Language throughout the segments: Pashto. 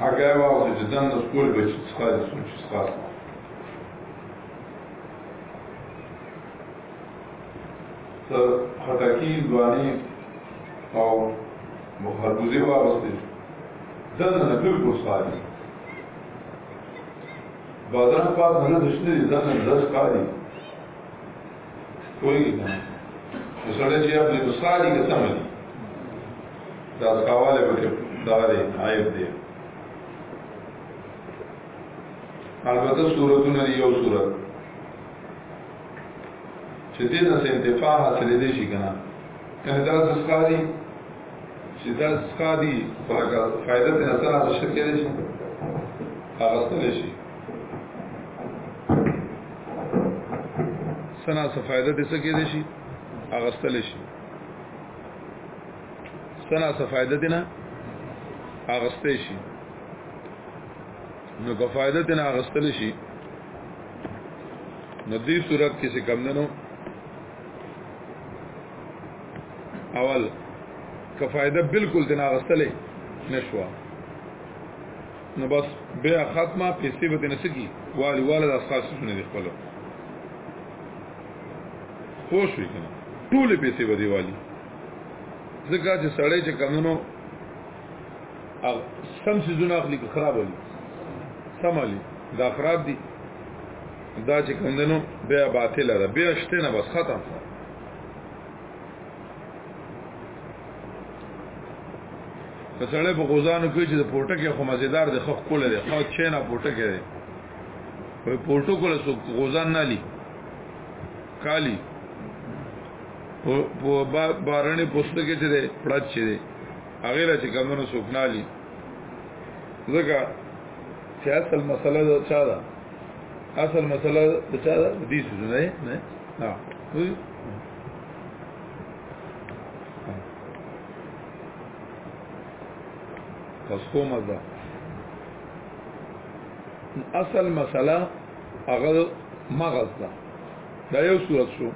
هغه واو چې ځان د خپل بچی څخه د سوچ څخه ته خټکی دواني او مخربوزي واغستې دا نه بالکل صادق بازار پاس نه دشته ځان د ځکاري کوئی نه سره چې خپل بساري کې سم دي دا سواله به دا دی عیب دی البته صورتونه دی یو صورت چې دې نه سه انتفاع حاصل دي شي کنه کنه دا سکاري چې دا سکاري په فائدې نه سره شي کېږي هغه ستل شي سنا څه فائدہ دې څه کې دي شي اغستل شي سنا څه فائدہ دې نه اغستې شي نو که فائدہ دې نه اغستل شي نو دې صورت کې څه کم نه نو اول که فائدہ بالکل دې نه اغستلې نشوه نو بس بیا ختمه پیسې به نه سکی والی والا د اساس شونه دی خپل خوش وي کنه ټول پیسې به دی والی ځکه چې سړی چې کمونو او سم سيزونه اخلي که خراب وي سم علي دا خراب دي دا چې کمندنو بیا باطل ده بیا شته نه بس ختم شو کسړې په غوزانو کې چې د پورټکه خو مزیدار د خخ کوله ده خو چې نه پورټکه ده په پورټو کوله سو غوزان نه لي کالی په بارنې پوسټ کې چې ده پړات چې ده هغه را چې کمنو سوکنالي ځکه چې اصل مسله دا چا ده اصل مسله دا چا ده دې څه نه نه ها پس کومه ده اصل مسله هغه مغز ده دا یو صورت شو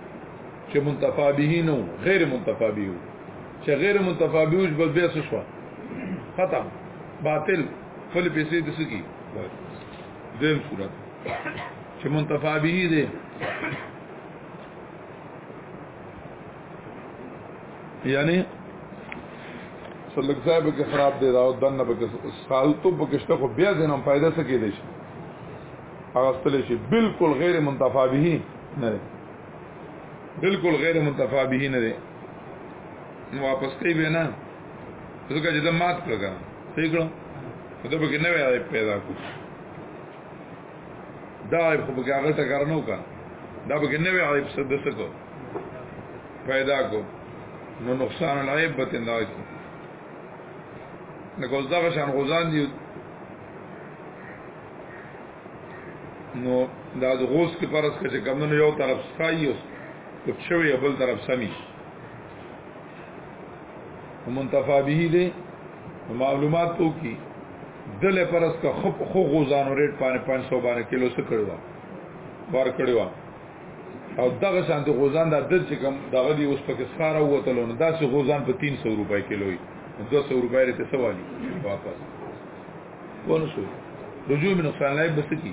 چې منتفع به نه غیر منتفع به چې غیر منتفع به وش بل بیا څه شو ختم باطل خپل پیسې د سکی دیم صورت چې منتفع به دي یعنی سلک صاحب کې خراب دی دا او دنه به سالتو په کشته خو بیا زینم فائدہ څه کېدې شي هغه ستل شي بالکل غیر منتفع به نه دی بالکل غیر منتفع به نه دی نو واپس کوي به نه ځکه چې د مات کړه صحیح کړو دا به کې نوې پیدا کو دا عیب خو بګه هغه ټکر نو کا دا بګه نوې عیب څه د څه کو پیدا کو نو نقصان العیب به تنده کی نګوز دا شان غوزان دی نو دا د غوز کې پرس کې چې کمونو یو طرف سایو کوڅوي بل طرف سمي منتفع به دي معلومات تو کی دل پرس کا خپ خو غوزانو ریټ باندې 500 باندې کیلو څه کړو بار کړو او دغه شانت غوزان د عدد چې کم دغه دی اوس پکې سخاره وته لونه دا سه غوزان په 300 روپۍ کیلو وي 200 روپۍ ته سوالي واپس ونه شو رجوع من نقصان لای بس کی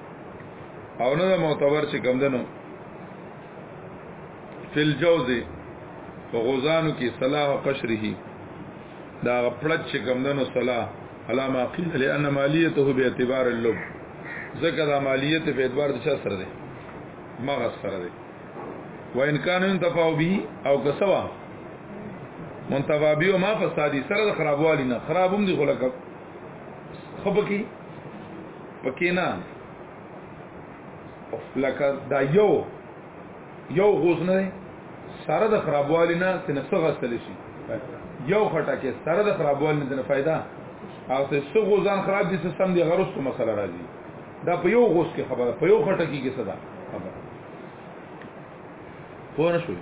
او نه معتبر چې کم دنو فل جوزه په غزانو کې صلاح او قشره دا پړچ چې کم دنو صلاح علامه قیل لئن مالیته به اعتبار اللب ځکه دا مالیت په اعتبار د چا سره ده مغز سره ده وان کان انتفاو به او کسوا منتفابیو ما فسادی سره خرابوالی نه خرابوم دی خلک خپکی پکې نه لکه دا یو یو غوز نه سره د خرابوالي نه تنه څه غسل شي یو خټکه سره د خرابوالي نه تنه फायदा او ته څه غوزان خراب دي سم دي غرسته مسله راځي دا په یو غوس کې خبره په یو خټکی کې صدا خبره پوه نه شوئ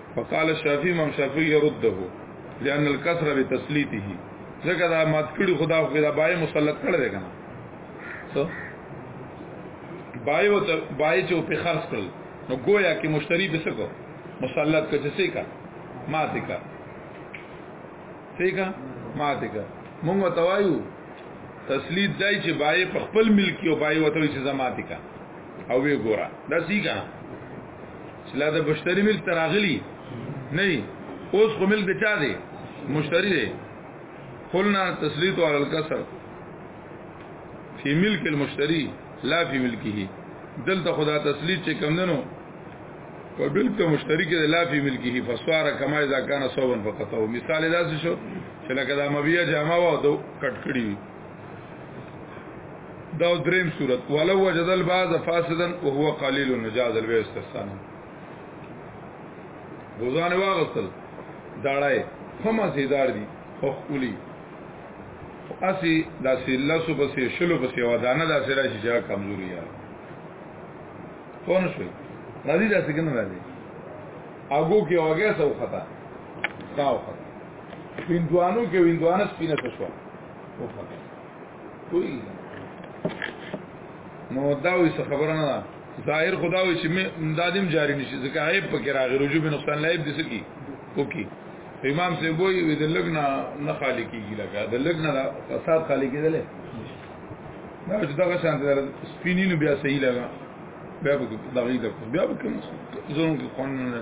فقال الشافعي امام شافعي يرده لان الكسر بتسليته ځکه دا مات کړي خدا خو دا بای مسلط کړی دی کنه څه بای او بای چې په خرڅ کړل نو گویا کې مشتری به څه کو مسلط کړي څه کا مات کا څه کا مات کا مونږ وتوایو تسلید دای چې بای په خپل ملکی او بای وتوي چې زمات کا او وی ګورا دا سیګا چې لا د مشتری ملک تراغلی نه اوس خو ملک د چا دی مشتری دی قلنا تسلیط علی الکسر فی ملک المشتری لا فی ملکه دلته خدا تسلیط چې کم دنو په ملک ته مشتری کې لا فی ملکه فسوار کما اذا کان صوبن فقط او مثال دا شو چې لکه دا مبیا جامه و دو کټ کړی دا دریم صورت ولو وجد البعض فاسدا وهو قليل نجاز الوی استحسان غزان واغسل داړای هم زیدار دي خو خولي اسی دا سیلا سو پسې شلو پسې ودانه دا سره چې جا کمزوري یا فون شوي راځي دا څنګه راځي اګو کې اوګه سو خطا تاو خطا ویندوانو کې ویندوانه سپینه شو کوئی نو دا وی څه خبره نه ده ظاهر خدا وی چې امدادم جاری نشي ځکه عیب پکې راغی رجوع به نقصان لایب دي سکی وکي امام سے وای وی د لګنا نه خالی کیږي لګا د لګنا فساد خالی کیدل نه چې دا شان د سپینینو بیا صحیح لګا بیا به دغې د بیا به کوم زون کې قانون نه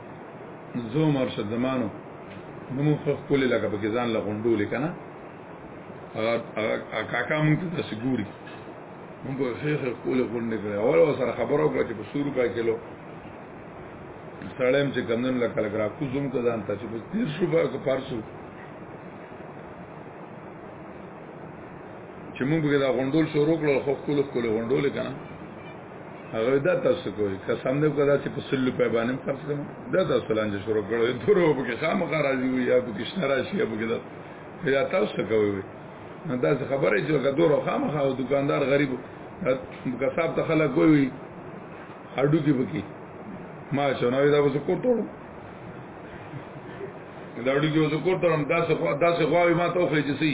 زوم ارشد زمانو نو مو خو خپل لګه پکې ځان لا غونډو لیکنه هغه کاکا مونږ ته تاسو ګوري مونږ په خیر خیر خپل غونډه کړې اول سره خبرو کړ چې په 100 روپیا کیلو سړیم چې کمنن لا کله ګرا کو زوم ته ځان ته چې په 30 روپیا کو پارسو چې مونږ به دا غونډول شروع کړو خو خپل خپل غونډول کنه هغه دا تاسو کوی که سم نه کړه چې په سلو په باندې خرڅ کړم دا تاسو لانجه شروع کړو درو په کې خامخا راځي وي یا په کې شنه راشي یا په کې دا یا تاسو کوی نو دا خبره چې لکه درو خامخا او دکاندار غریب کساب ته خلک کوی اډو کې پکې ما شنو دا وسه کوټوړم دا اډو کې وسه کوټوړم دا څه دا څه غواوي ما ته خو چې سي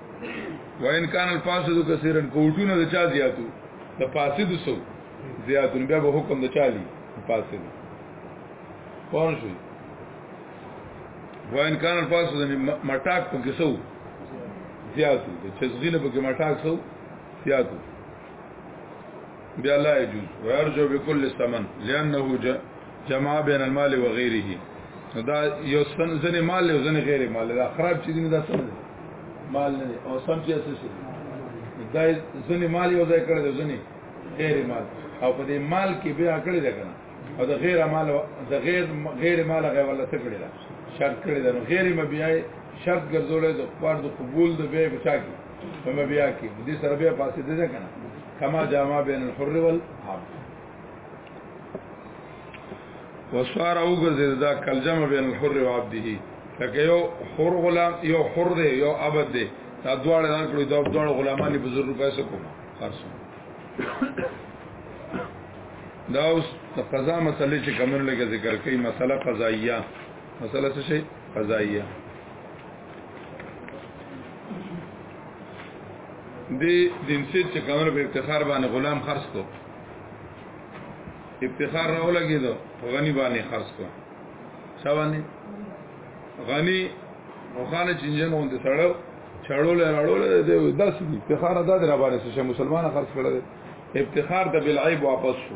وان کان الفاسد کثیرن کوټونه د چا زیاتو د فاسد سو زیاتو بیا به حکم د چالي فاسد پون شي وان کان الفاسد مټاک په کیسو زیاتو د چزغینه په کې مټاک سو زیاتو بیا لا يجوز ويرجو بكل ثمن لانه جمع بين المال وغيره دا یو سن زن مال او زن غیر مال دا خراب چیز نه دا سن مال نه او سم چیز څه دا زن مال یو ځای کړی زن غیر مال او په دې مال کې بیا کړی دا کنه او د غیر مال د غیر غیر مال غیر ولا څه کړی دا شرط کړی دا غیر مبيای شرط ګرځولې د فرض قبول د به بچا کی په مبیا کې دې سره بیا پاسې دې ده کنه کما جامع بین الحر والعبد وسوار او ګرځي دا کل جمع بین الحر والعبده لکه یو حر غلام یو حر دی یو عبد دی دا دواړه نه کړی دا دواړه غلامان په زر روپیا سره کوم خرڅو دا اوس د قضا مسلې چې کمر لګه ذکر کوي مسله قضاییه مسله څه شي قضاییه دی دینسید چې کمر په افتخار باندې غلام خرج کو افتخار راو لګی دو غنی باندې خرج کو سوانی غنی مخانه چنجن اون دي سړو چړو له راړو له دې داس دي افتخار ادا در باندې چې مسلمان خرج کړل افتخار د بالعیب واپس شو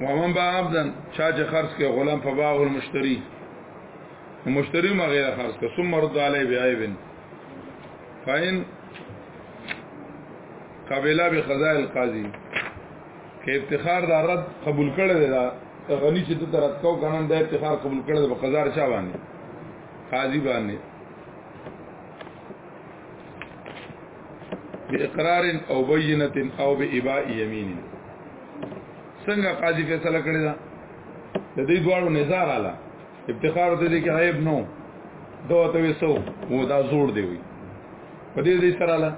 ومن با عبدن چا چې خرج کې غلام په باغ المشتری مشتری ما غیر خرج کې ثم رد علی بعیبن فاین قبلا بخزاء القاضی کې افتخار دا رد قبول کړی دی دا غنی چې د ترات کو غنن د افتخار قبول کړی دی په قزار چا باندې قاضی باندې باقرار او بینه او باباء یمین څنګه قاضي فیصله کړی دا د دې دواړو نظر اعلی افتخار ته دي کې عیب نو دوه ته وسو وو دا زور دی وي په دې دې سره لا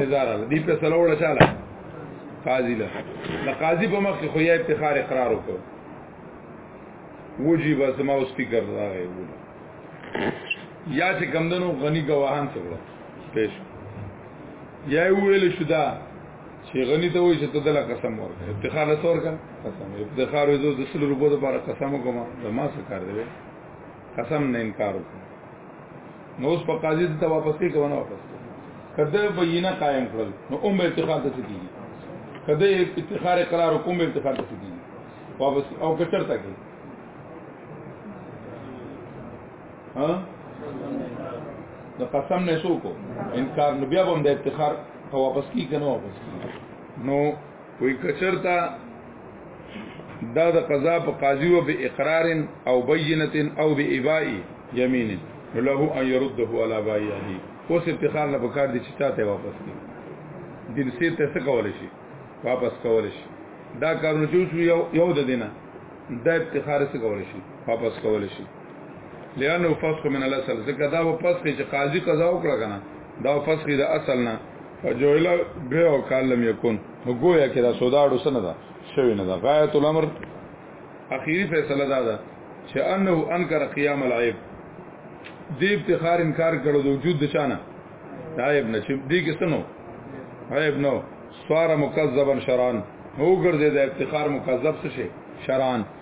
نظر له دې په سره وړه چاله قاضي له د قاضي په مخ خو یې افتخار اقرار وکړ وجي بس ما اوس فکر راغی یا چې کمدنو غنی گواهان سره پیش یا ویل شو دا چې غنی ته وایي چې ته دلا قسم ورکړه افتخار له څور کا قسم افتخار یې د سل روپو لپاره قسم وکم دا ما څه کار دی قسم نه انکار وکړ نو اوس په قاضي ته واپس کې کوونه واپس کده بینه قائم کړل نو اوم افتخار ته کیږي کده افتخار قرار کوم افتخار ته کیږي واپس او کچر تا کې ها د قسم نه سو کو انکار نو بیا هم د افتخار ته واپس کی کنه واپس کی نو وی کچرتا دا د قضا په قاضي و به اقرار او بینه او به ابائی یمین له ان يرده على بایه اوس افتخار نه پکار دي چې چاته واپس کی دل سي ته څه کول شي واپس کول شي دا کارونه چې یو د دینه دا افتخار څه کول شي واپس کول شي لانه فسخ من الاصل ځکه دا په فسخ چې قاضي قضا وکړه کنه دا فسخ د اصل نه فجوهل به او کال لم یکون نو گویا کې دا سودا اډو سن ده شوی نه ده غایت الامر اخیری فیصله دا ده چې انه انکر قیام العیب دې افتخار انکار کړو د وجود د چانه عیب نه چې دې کې سنو عیب نو سوار مکذبا شران هو ګرځي د افتخار مکذب څه شي شران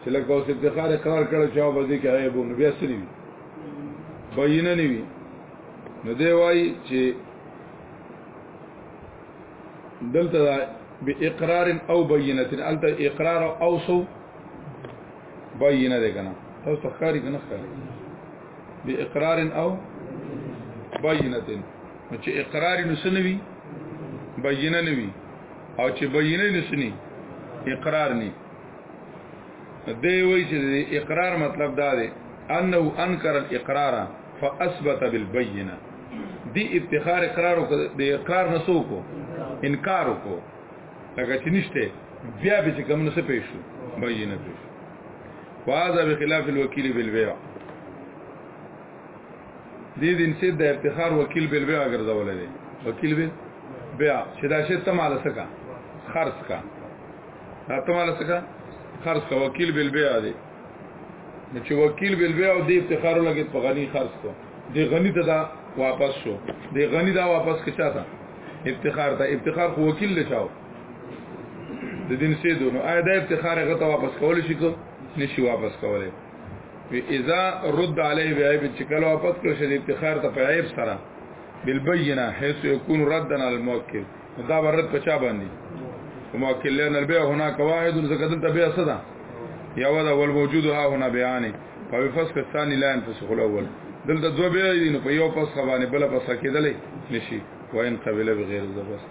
چې لکه اوس افتخار اقرار کړو چې او بده کې عیب نو بیا سری بینه نه وی نو دی وای چې دلته به اقرار او بینه الته اقرار او سو بینه ده کنه تاسو ښکاری کنه ښکاری به اقرار او بینه نو چې اقرار نو سنوي بینه نوي او چې بینه نو سني اقرار ني دی وی چې اقرار مطلب دا دی انه انکر الاقرار فاثبت بالبينه دی افتخار اقرار کو دی اقرار نسو کو انکار کو لکه چې نشته بیا به چې کوم نسه پېښو بینه پېښو وهذا بخلاف الوکیل بالبيع دې دین سي د افتخار وکیل بل بیا ګرځول دي وکیل بل بیا چې دا شی ته مال سکا خرڅ کا راته مال څخه خرج کا وکیل بل بیا دی چې وکیل بل بیا او دې افتخار لګي په غنی خرج کو دې غنی ته دا واپس شو دې غنی دا واپس کې چاته افتخار ته افتخار خو وکیل لچاو د دین سي دونو آیا دا افتخار هغه ته واپس کول شي کو نشي واپس کولای وی اذا رد علیه بعیب چې کله واپس کړ شي افتخار ته په عیب سره بالبینه حيث يكون ردا على الموکل دا ورت په چا باندې وما کله نل به هنا قواعد زکه دلته به صدا یا ودا ول موجود ها هنا بیان په فسخ الثاني لا ينفسخ الاول دلته دو به دي نو په یو پس باندې بل پس کېدلې نشي وان قبل بغیر زبست